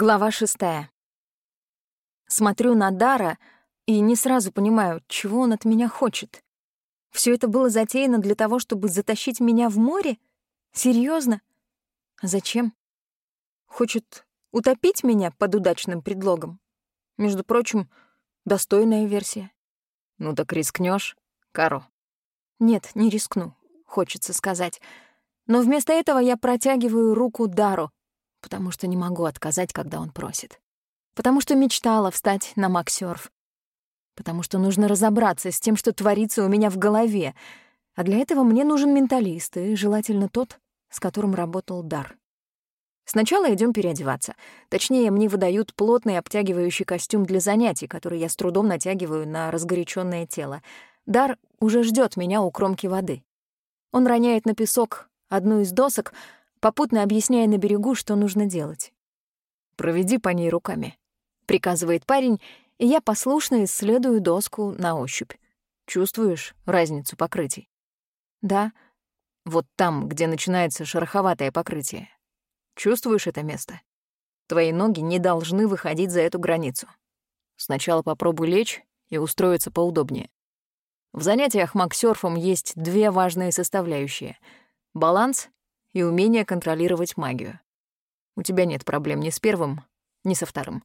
Глава шестая. Смотрю на Дара и не сразу понимаю, чего он от меня хочет. Все это было затеяно для того, чтобы затащить меня в море? Серьезно? Зачем? Хочет утопить меня под удачным предлогом? Между прочим, достойная версия. Ну так рискнешь, Каро? Нет, не рискну, хочется сказать. Но вместо этого я протягиваю руку Дару, потому что не могу отказать, когда он просит. Потому что мечтала встать на максёрф. Потому что нужно разобраться с тем, что творится у меня в голове. А для этого мне нужен менталист, и желательно тот, с которым работал Дар. Сначала идем переодеваться. Точнее, мне выдают плотный обтягивающий костюм для занятий, который я с трудом натягиваю на разгоряченное тело. Дар уже ждет меня у кромки воды. Он роняет на песок одну из досок, попутно объясняя на берегу, что нужно делать. «Проведи по ней руками», — приказывает парень, и я послушно исследую доску на ощупь. Чувствуешь разницу покрытий? Да. Вот там, где начинается шероховатое покрытие. Чувствуешь это место? Твои ноги не должны выходить за эту границу. Сначала попробуй лечь и устроиться поудобнее. В занятиях максерфом есть две важные составляющие — баланс и умение контролировать магию. У тебя нет проблем ни с первым, ни со вторым.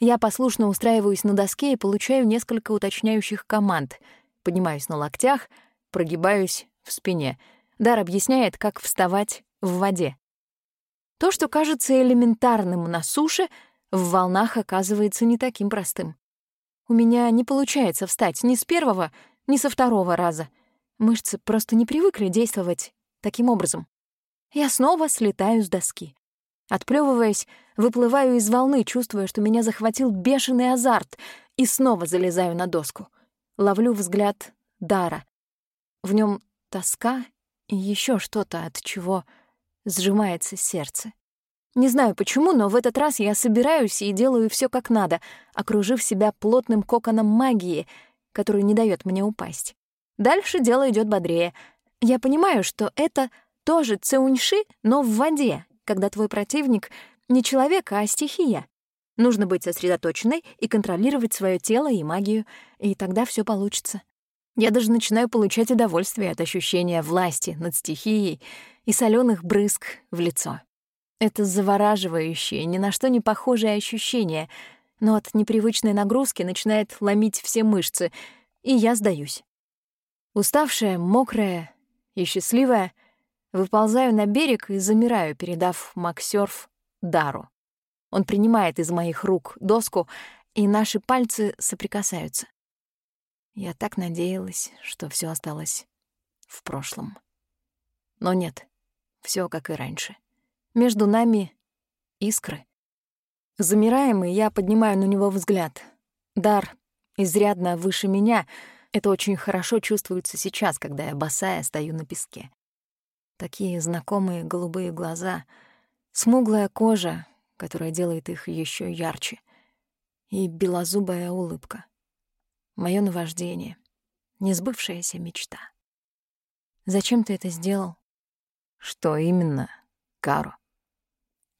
Я послушно устраиваюсь на доске и получаю несколько уточняющих команд. Поднимаюсь на локтях, прогибаюсь в спине. Дар объясняет, как вставать в воде. То, что кажется элементарным на суше, в волнах оказывается не таким простым. У меня не получается встать ни с первого, ни со второго раза. Мышцы просто не привыкли действовать таким образом. Я снова слетаю с доски. Отплёвываясь, выплываю из волны, чувствуя, что меня захватил бешеный азарт, и снова залезаю на доску. Ловлю взгляд Дара. В нем тоска и еще что-то, от чего сжимается сердце. Не знаю почему, но в этот раз я собираюсь и делаю все как надо, окружив себя плотным коконом магии, который не дает мне упасть. Дальше дело идет бодрее. Я понимаю, что это тоже цеуньши, но в воде, когда твой противник не человек, а стихия. Нужно быть сосредоточенной и контролировать свое тело и магию, и тогда все получится. Я даже начинаю получать удовольствие от ощущения власти над стихией и соленых брызг в лицо. Это завораживающее, ни на что не похожее ощущение, но от непривычной нагрузки начинает ломить все мышцы, и я сдаюсь. Уставшая, мокрая и счастливая — Выползаю на берег и замираю, передав Максёрф Дару. Он принимает из моих рук доску, и наши пальцы соприкасаются. Я так надеялась, что все осталось в прошлом. Но нет, все как и раньше. Между нами искры. Замираем, и я поднимаю на него взгляд. Дар изрядно выше меня. Это очень хорошо чувствуется сейчас, когда я босая стою на песке. Такие знакомые голубые глаза, смуглая кожа, которая делает их еще ярче, и белозубая улыбка. Моё наваждение, несбывшаяся мечта. Зачем ты это сделал? Что именно, Каро?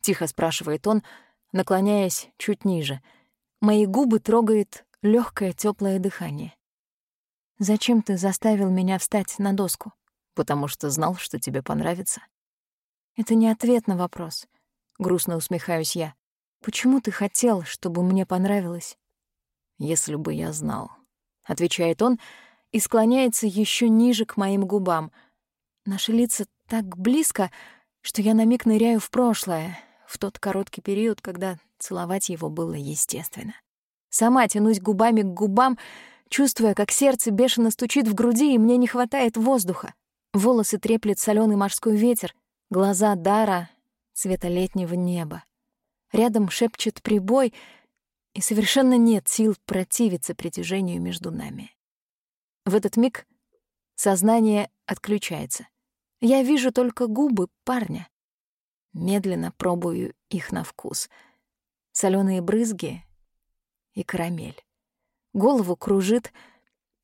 Тихо спрашивает он, наклоняясь чуть ниже. Мои губы трогает легкое теплое дыхание. Зачем ты заставил меня встать на доску? Потому что знал, что тебе понравится. Это не ответ на вопрос. Грустно усмехаюсь я. Почему ты хотел, чтобы мне понравилось? Если бы я знал, отвечает он и склоняется еще ниже к моим губам. Наши лица так близко, что я на миг ныряю в прошлое, в тот короткий период, когда целовать его было естественно. Сама тянусь губами к губам, чувствуя, как сердце бешено стучит в груди, и мне не хватает воздуха. Волосы треплет соленый морской ветер, глаза Дара — цвета летнего неба. Рядом шепчет прибой, и совершенно нет сил противиться притяжению между нами. В этот миг сознание отключается. Я вижу только губы парня. Медленно пробую их на вкус. Соленые брызги и карамель. Голову кружит,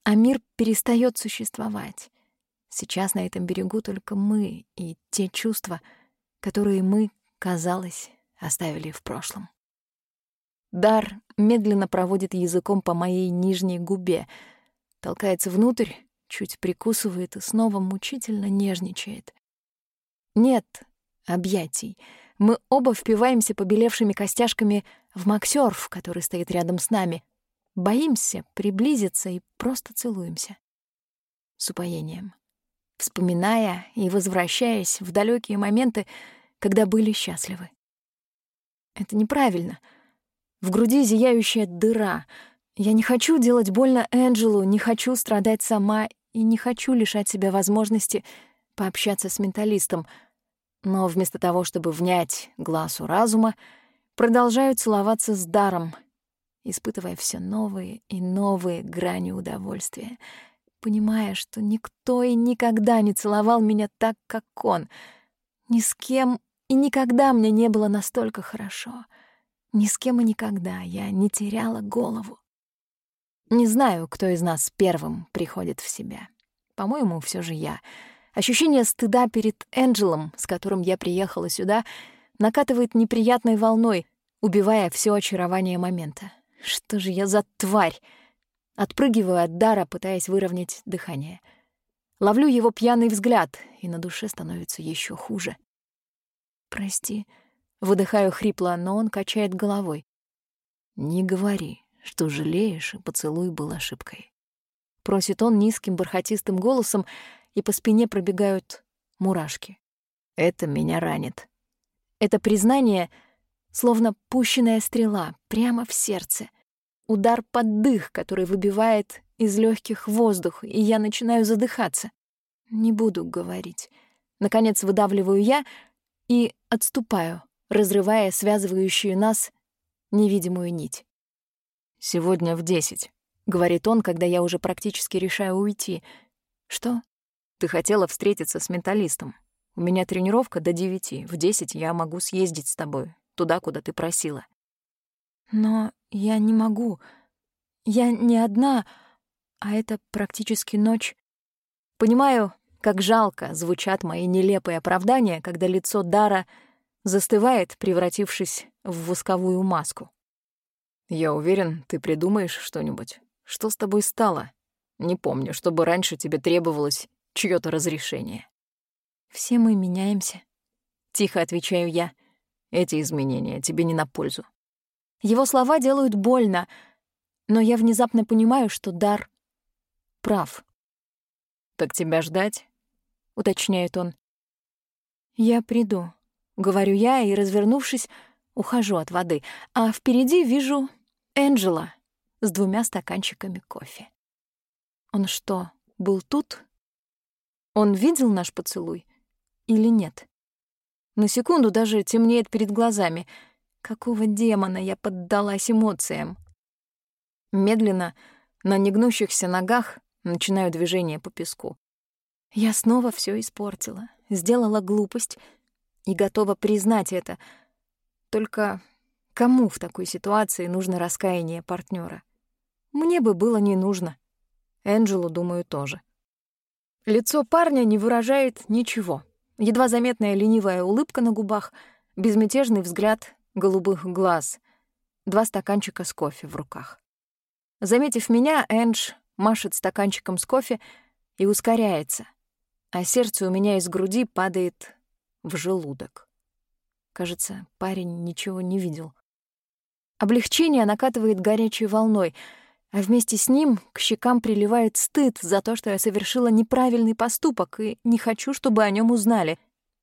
а мир перестает существовать. Сейчас на этом берегу только мы и те чувства, которые мы, казалось, оставили в прошлом. Дар медленно проводит языком по моей нижней губе, толкается внутрь, чуть прикусывает и снова мучительно нежничает. Нет объятий. Мы оба впиваемся побелевшими костяшками в Максёрф, который стоит рядом с нами. Боимся приблизиться и просто целуемся. С упоением. Вспоминая и возвращаясь в далекие моменты, когда были счастливы. Это неправильно. В груди зияющая дыра. Я не хочу делать больно Энджелу, не хочу страдать сама и не хочу лишать себя возможности пообщаться с менталистом. Но вместо того, чтобы внять глазу разума, продолжаю целоваться с даром, испытывая все новые и новые грани удовольствия, понимая, что никто и никогда не целовал меня так, как он. Ни с кем и никогда мне не было настолько хорошо. Ни с кем и никогда я не теряла голову. Не знаю, кто из нас первым приходит в себя. По-моему, все же я. Ощущение стыда перед Энджелом, с которым я приехала сюда, накатывает неприятной волной, убивая все очарование момента. Что же я за тварь? Отпрыгиваю от дара, пытаясь выровнять дыхание. Ловлю его пьяный взгляд, и на душе становится еще хуже. «Прости», — выдыхаю хрипло, но он качает головой. «Не говори, что жалеешь, и поцелуй был ошибкой». Просит он низким бархатистым голосом, и по спине пробегают мурашки. Это меня ранит. Это признание словно пущенная стрела прямо в сердце. Удар под дых, который выбивает из легких воздух, и я начинаю задыхаться. Не буду говорить. Наконец выдавливаю я и отступаю, разрывая связывающую нас невидимую нить. «Сегодня в десять», — говорит он, когда я уже практически решаю уйти. «Что?» «Ты хотела встретиться с менталистом. У меня тренировка до девяти. В десять я могу съездить с тобой, туда, куда ты просила». «Но я не могу. Я не одна, а это практически ночь. Понимаю, как жалко звучат мои нелепые оправдания, когда лицо Дара застывает, превратившись в восковую маску. «Я уверен, ты придумаешь что-нибудь. Что с тобой стало? Не помню, чтобы раньше тебе требовалось чье то разрешение». «Все мы меняемся», — тихо отвечаю я. «Эти изменения тебе не на пользу». Его слова делают больно, но я внезапно понимаю, что Дар прав. «Так тебя ждать?» — уточняет он. «Я приду», — говорю я, и, развернувшись, ухожу от воды, а впереди вижу Энджела с двумя стаканчиками кофе. Он что, был тут? Он видел наш поцелуй или нет? На секунду даже темнеет перед глазами. Какого демона я поддалась эмоциям? Медленно, на негнущихся ногах, начинаю движение по песку. Я снова все испортила, сделала глупость и готова признать это. Только кому в такой ситуации нужно раскаяние партнера? Мне бы было не нужно. Энджелу, думаю, тоже. Лицо парня не выражает ничего. Едва заметная ленивая улыбка на губах, безмятежный взгляд голубых глаз, два стаканчика с кофе в руках. Заметив меня, Эндж машет стаканчиком с кофе и ускоряется, а сердце у меня из груди падает в желудок. Кажется, парень ничего не видел. Облегчение накатывает горячей волной, а вместе с ним к щекам приливает стыд за то, что я совершила неправильный поступок и не хочу, чтобы о нем узнали.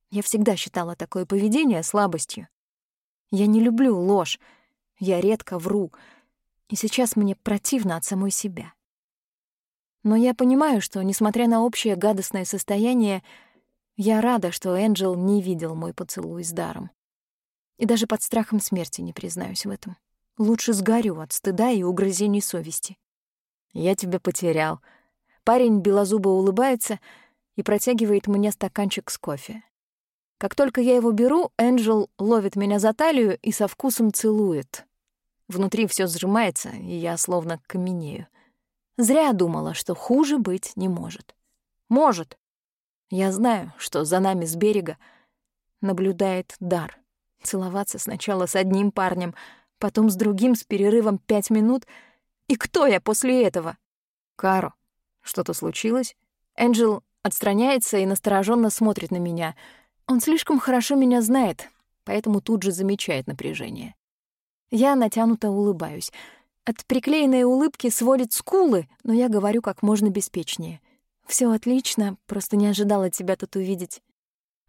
Я всегда считала такое поведение слабостью. Я не люблю ложь, я редко вру, и сейчас мне противно от самой себя. Но я понимаю, что, несмотря на общее гадостное состояние, я рада, что Энджел не видел мой поцелуй с даром. И даже под страхом смерти не признаюсь в этом. Лучше сгорю от стыда и угрызений совести. Я тебя потерял. Парень белозубо улыбается и протягивает мне стаканчик с кофе. Как только я его беру, Энджел ловит меня за талию и со вкусом целует. Внутри все сжимается, и я словно каменею. Зря думала, что хуже быть не может. Может. Я знаю, что за нами с берега наблюдает дар. Целоваться сначала с одним парнем, потом с другим с перерывом пять минут. И кто я после этого? Каро, что-то случилось? Энджел отстраняется и настороженно смотрит на меня. Он слишком хорошо меня знает, поэтому тут же замечает напряжение. Я натянуто улыбаюсь. От приклеенной улыбки сводит скулы, но я говорю как можно беспечнее. Все отлично, просто не ожидала тебя тут увидеть».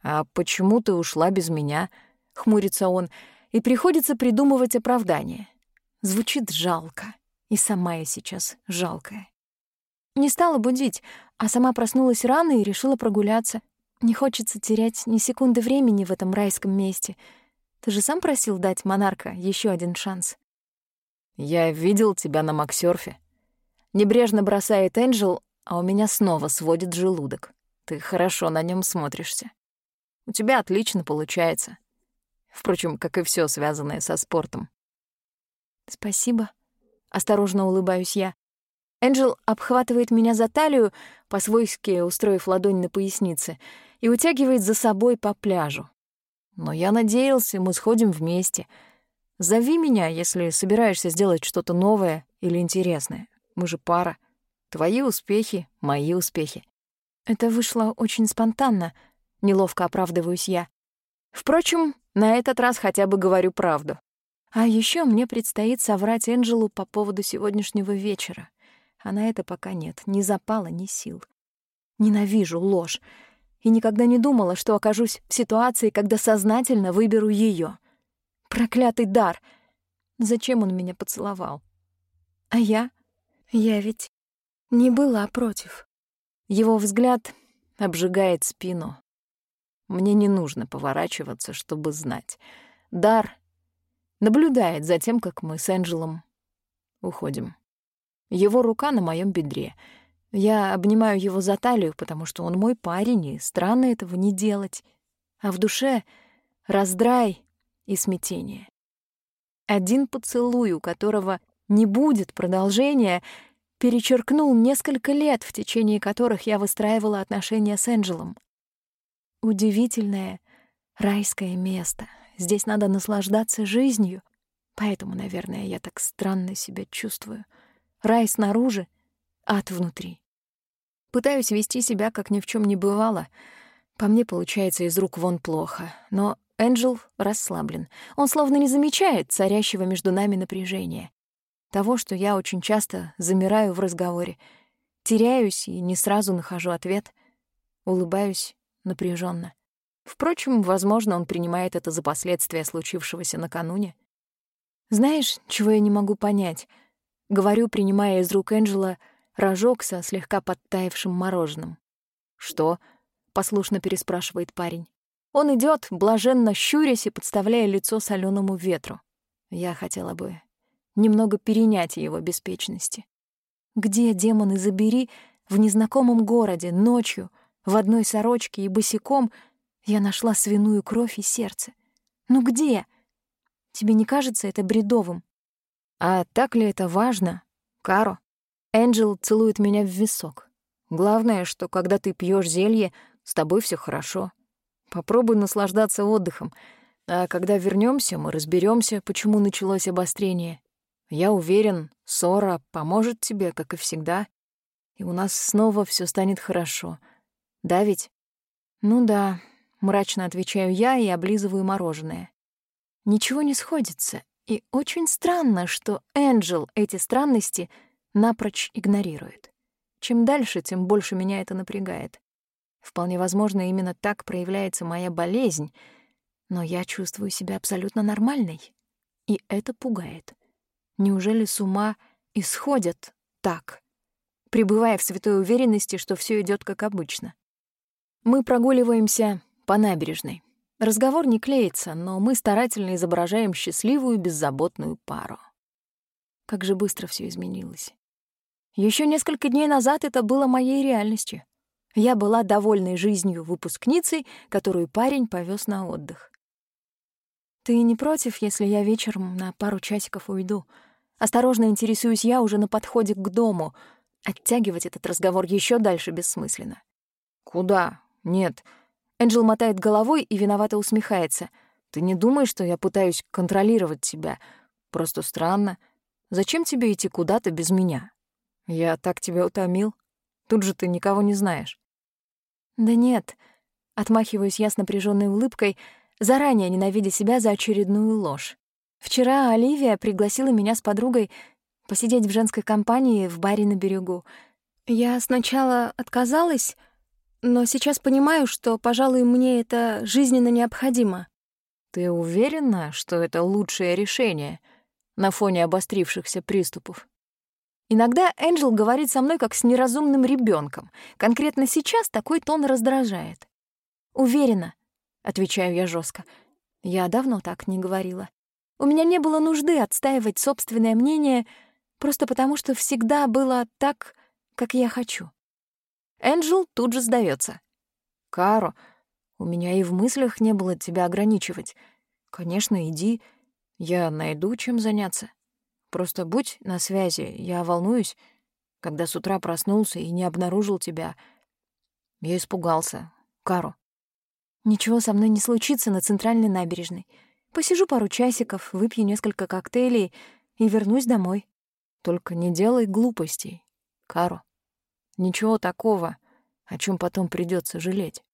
«А почему ты ушла без меня?» — хмурится он, и приходится придумывать оправдание. Звучит жалко, и сама я сейчас жалкая. Не стала будить, а сама проснулась рано и решила прогуляться. Не хочется терять ни секунды времени в этом райском месте. Ты же сам просил дать монарка еще один шанс. Я видел тебя на Максёрфе. Небрежно бросает Энджел, а у меня снова сводит желудок. Ты хорошо на нем смотришься. У тебя отлично получается. Впрочем, как и все связанное со спортом. Спасибо. Осторожно улыбаюсь я. Энджел обхватывает меня за талию, по-свойски устроив ладонь на пояснице, и утягивает за собой по пляжу. Но я надеялся, мы сходим вместе. Зови меня, если собираешься сделать что-то новое или интересное. Мы же пара. Твои успехи — мои успехи. Это вышло очень спонтанно, неловко оправдываюсь я. Впрочем, на этот раз хотя бы говорю правду. А еще мне предстоит соврать Энджелу по поводу сегодняшнего вечера. А на это пока нет ни запала, ни сил. Ненавижу ложь. И никогда не думала, что окажусь в ситуации, когда сознательно выберу ее. Проклятый дар! Зачем он меня поцеловал? А я? Я ведь не была против. Его взгляд обжигает спину. Мне не нужно поворачиваться, чтобы знать. Дар наблюдает за тем, как мы с Энджелом уходим. Его рука на моем бедре. Я обнимаю его за талию, потому что он мой парень, и странно этого не делать. А в душе раздрай и смятение. Один поцелуй, у которого не будет продолжения — перечеркнул несколько лет, в течение которых я выстраивала отношения с Энджелом. Удивительное райское место. Здесь надо наслаждаться жизнью. Поэтому, наверное, я так странно себя чувствую. Рай снаружи, ад внутри. Пытаюсь вести себя, как ни в чем не бывало. По мне получается из рук вон плохо. Но Энджел расслаблен. Он словно не замечает царящего между нами напряжения того, что я очень часто замираю в разговоре, теряюсь и не сразу нахожу ответ, улыбаюсь напряженно. Впрочем, возможно, он принимает это за последствия случившегося накануне. Знаешь, чего я не могу понять? Говорю, принимая из рук Энджела рожок со слегка подтаявшим мороженым. «Что?» — послушно переспрашивает парень. Он идет, блаженно щурясь и подставляя лицо соленому ветру. Я хотела бы немного перенять его беспечности. Где, демоны, забери, в незнакомом городе, ночью, в одной сорочке и босиком я нашла свиную кровь и сердце? Ну где? Тебе не кажется это бредовым? А так ли это важно, Каро? Энджел целует меня в висок. Главное, что когда ты пьешь зелье, с тобой все хорошо. Попробуй наслаждаться отдыхом. А когда вернемся, мы разберемся, почему началось обострение я уверен, ссора поможет тебе, как и всегда, и у нас снова все станет хорошо. Да ведь? Ну да, мрачно отвечаю я и облизываю мороженое. Ничего не сходится, и очень странно, что Энджел эти странности напрочь игнорирует. Чем дальше, тем больше меня это напрягает. Вполне возможно, именно так проявляется моя болезнь, но я чувствую себя абсолютно нормальной, и это пугает. Неужели с ума исходят так, пребывая в святой уверенности, что все идет как обычно? Мы прогуливаемся по набережной. Разговор не клеится, но мы старательно изображаем счастливую, беззаботную пару. Как же быстро все изменилось. Еще несколько дней назад это было моей реальностью. Я была довольной жизнью выпускницей, которую парень повез на отдых. «Ты не против, если я вечером на пару часиков уйду?» Осторожно интересуюсь я уже на подходе к дому. Оттягивать этот разговор еще дальше бессмысленно. «Куда? Нет». Энджел мотает головой и виновато усмехается. Ты не думай, что я пытаюсь контролировать тебя. Просто странно. Зачем тебе идти куда-то без меня? Я так тебя утомил. Тут же ты никого не знаешь. Да нет, отмахиваюсь я с напряженной улыбкой, заранее ненавидя себя за очередную ложь. Вчера Оливия пригласила меня с подругой посидеть в женской компании в баре на берегу. Я сначала отказалась, но сейчас понимаю, что, пожалуй, мне это жизненно необходимо. Ты уверена, что это лучшее решение на фоне обострившихся приступов? Иногда Энджел говорит со мной как с неразумным ребенком. Конкретно сейчас такой тон раздражает. «Уверена», — отвечаю я жестко. Я давно так не говорила. У меня не было нужды отстаивать собственное мнение просто потому, что всегда было так, как я хочу. Энджел тут же сдается. «Каро, у меня и в мыслях не было тебя ограничивать. Конечно, иди, я найду чем заняться. Просто будь на связи, я волнуюсь, когда с утра проснулся и не обнаружил тебя. Я испугался. Каро. Ничего со мной не случится на центральной набережной. Посижу пару часиков, выпью несколько коктейлей и вернусь домой. Только не делай глупостей, Каро. Ничего такого, о чем потом придется жалеть.